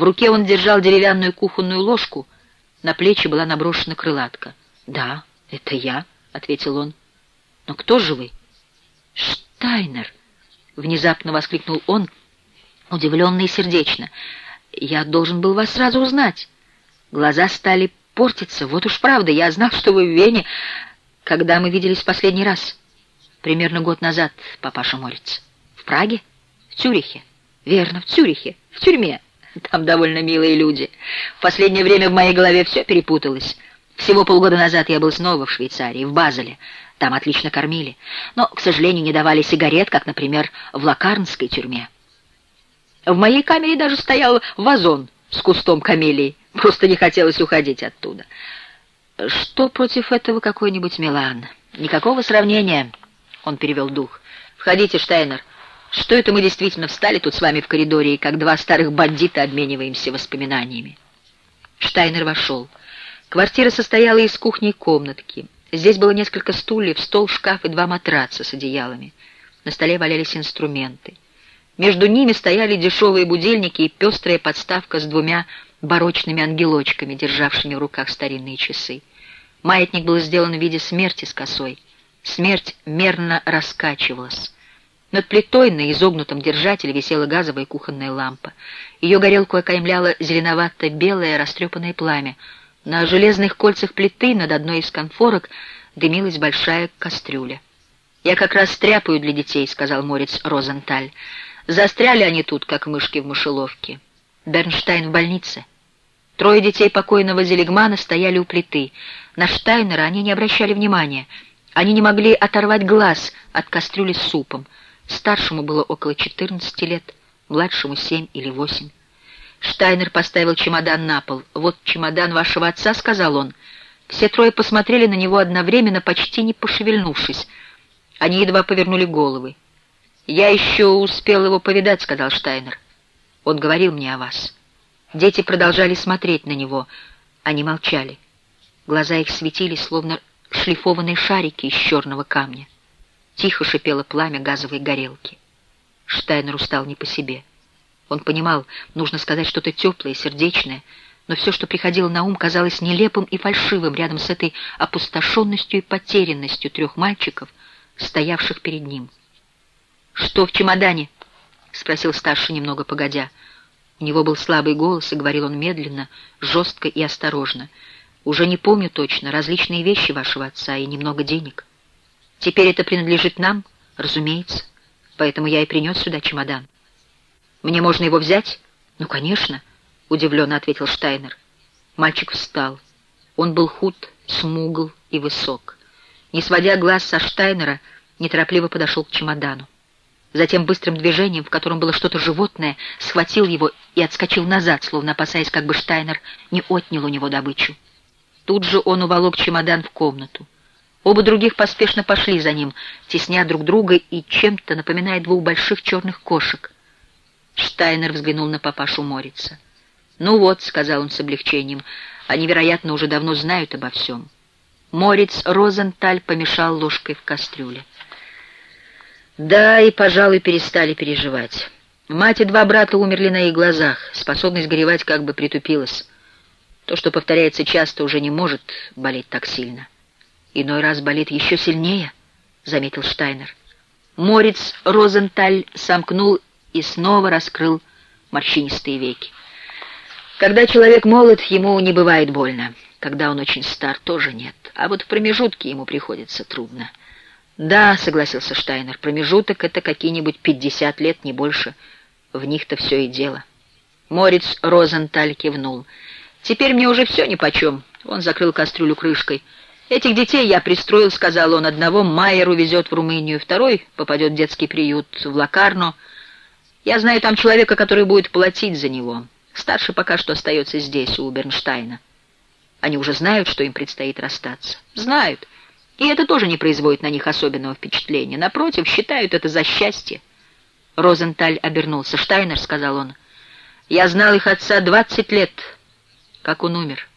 В руке он держал деревянную кухонную ложку, на плечи была наброшена крылатка. «Да, это я», — ответил он. «Но кто же вы?» «Штайнер!» — внезапно воскликнул он, удивленно и сердечно. «Я должен был вас сразу узнать. Глаза стали портиться. Вот уж правда, я знал, что вы в Вене, когда мы виделись последний раз. Примерно год назад, папаша Морец. В Праге? В Цюрихе? Верно, в Цюрихе. В тюрьме. Там довольно милые люди. В последнее время в моей голове все перепуталось. Всего полгода назад я был снова в Швейцарии, в Базеле. Там отлично кормили. Но, к сожалению, не давали сигарет, как, например, в Лакарнской тюрьме. В моей камере даже стоял вазон с кустом камелии. Просто не хотелось уходить оттуда. Что против этого какой-нибудь Милан? Никакого сравнения, он перевел дух. Входите, Штайнер. Что это мы действительно встали тут с вами в коридоре, и как два старых бандита обмениваемся воспоминаниями? Штайнер вошел. Квартира состояла из кухни и комнатки. Здесь было несколько стульев, стол, шкаф и два матраца с одеялами. На столе валялись инструменты. Между ними стояли дешевые будильники и пестрая подставка с двумя барочными ангелочками, державшими в руках старинные часы. Маятник был сделан в виде смерти с косой. Смерть мерно раскачивалась. Над плитой на изогнутом держателе висела газовая кухонная лампа. Ее горелку окаймляло зеленовато-белое растрепанное пламя. На железных кольцах плиты над одной из конфорок дымилась большая кастрюля. «Я как раз стряпаю для детей», — сказал Морец Розенталь. «Застряли они тут, как мышки в мышеловке. Бернштайн в больнице. Трое детей покойного Зелегмана стояли у плиты. На Штайнера они не обращали внимания. Они не могли оторвать глаз от кастрюли с супом. Старшему было около 14 лет, младшему 7 или 8. Штайнер поставил чемодан на пол. «Вот чемодан вашего отца», — сказал он. Все трое посмотрели на него одновременно, почти не пошевельнувшись. Они едва повернули головы. «Я еще успел его повидать», — сказал Штайнер. «Он говорил мне о вас». Дети продолжали смотреть на него. Они молчали. Глаза их светились, словно шлифованные шарики из черного камня. Тихо шипело пламя газовой горелки. Штайнер устал не по себе. Он понимал, нужно сказать что-то теплое, сердечное, но все, что приходило на ум, казалось нелепым и фальшивым рядом с этой опустошенностью и потерянностью трех мальчиков, стоявших перед ним. «Что в чемодане?» — спросил старший немного погодя. У него был слабый голос, и говорил он медленно, жестко и осторожно. «Уже не помню точно, различные вещи вашего отца и немного денег». Теперь это принадлежит нам, разумеется, поэтому я и принес сюда чемодан. Мне можно его взять? Ну, конечно, удивленно ответил Штайнер. Мальчик встал. Он был худ, смугл и высок. Не сводя глаз со Штайнера, неторопливо подошел к чемодану. Затем быстрым движением, в котором было что-то животное, схватил его и отскочил назад, словно опасаясь, как бы Штайнер не отнял у него добычу. Тут же он уволок чемодан в комнату. Оба других поспешно пошли за ним, тесня друг друга и чем-то напоминая двух больших черных кошек. Штайнер взглянул на папашу Морица. «Ну вот», — сказал он с облегчением, — «они, вероятно, уже давно знают обо всем». Морец Розенталь помешал ложкой в кастрюле. Да, и, пожалуй, перестали переживать. Мать и два брата умерли на их глазах, способность горевать как бы притупилась. То, что повторяется часто, уже не может болеть так сильно. Иной раз болит еще сильнее, — заметил Штайнер. Морец Розенталь сомкнул и снова раскрыл морщинистые веки. Когда человек молод, ему не бывает больно. Когда он очень стар, тоже нет. А вот в промежутке ему приходится трудно. Да, согласился Штайнер, промежуток — это какие-нибудь пятьдесят лет, не больше. В них-то все и дело. Морец Розенталь кивнул. Теперь мне уже все нипочем. Он закрыл кастрюлю крышкой — Этих детей я пристроил, сказал он, одного Майер увезет в Румынию, второй попадет в детский приют в Лакарно. Я знаю там человека, который будет платить за него. Старший пока что остается здесь, у Бернштейна. Они уже знают, что им предстоит расстаться. Знают. И это тоже не производит на них особенного впечатления. Напротив, считают это за счастье. Розенталь обернулся. «Штайнер», — сказал он, — «я знал их отца двадцать лет, как он умер.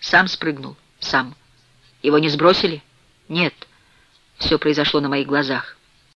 Сам спрыгнул, сам». Его не сбросили? Нет. Все произошло на моих глазах.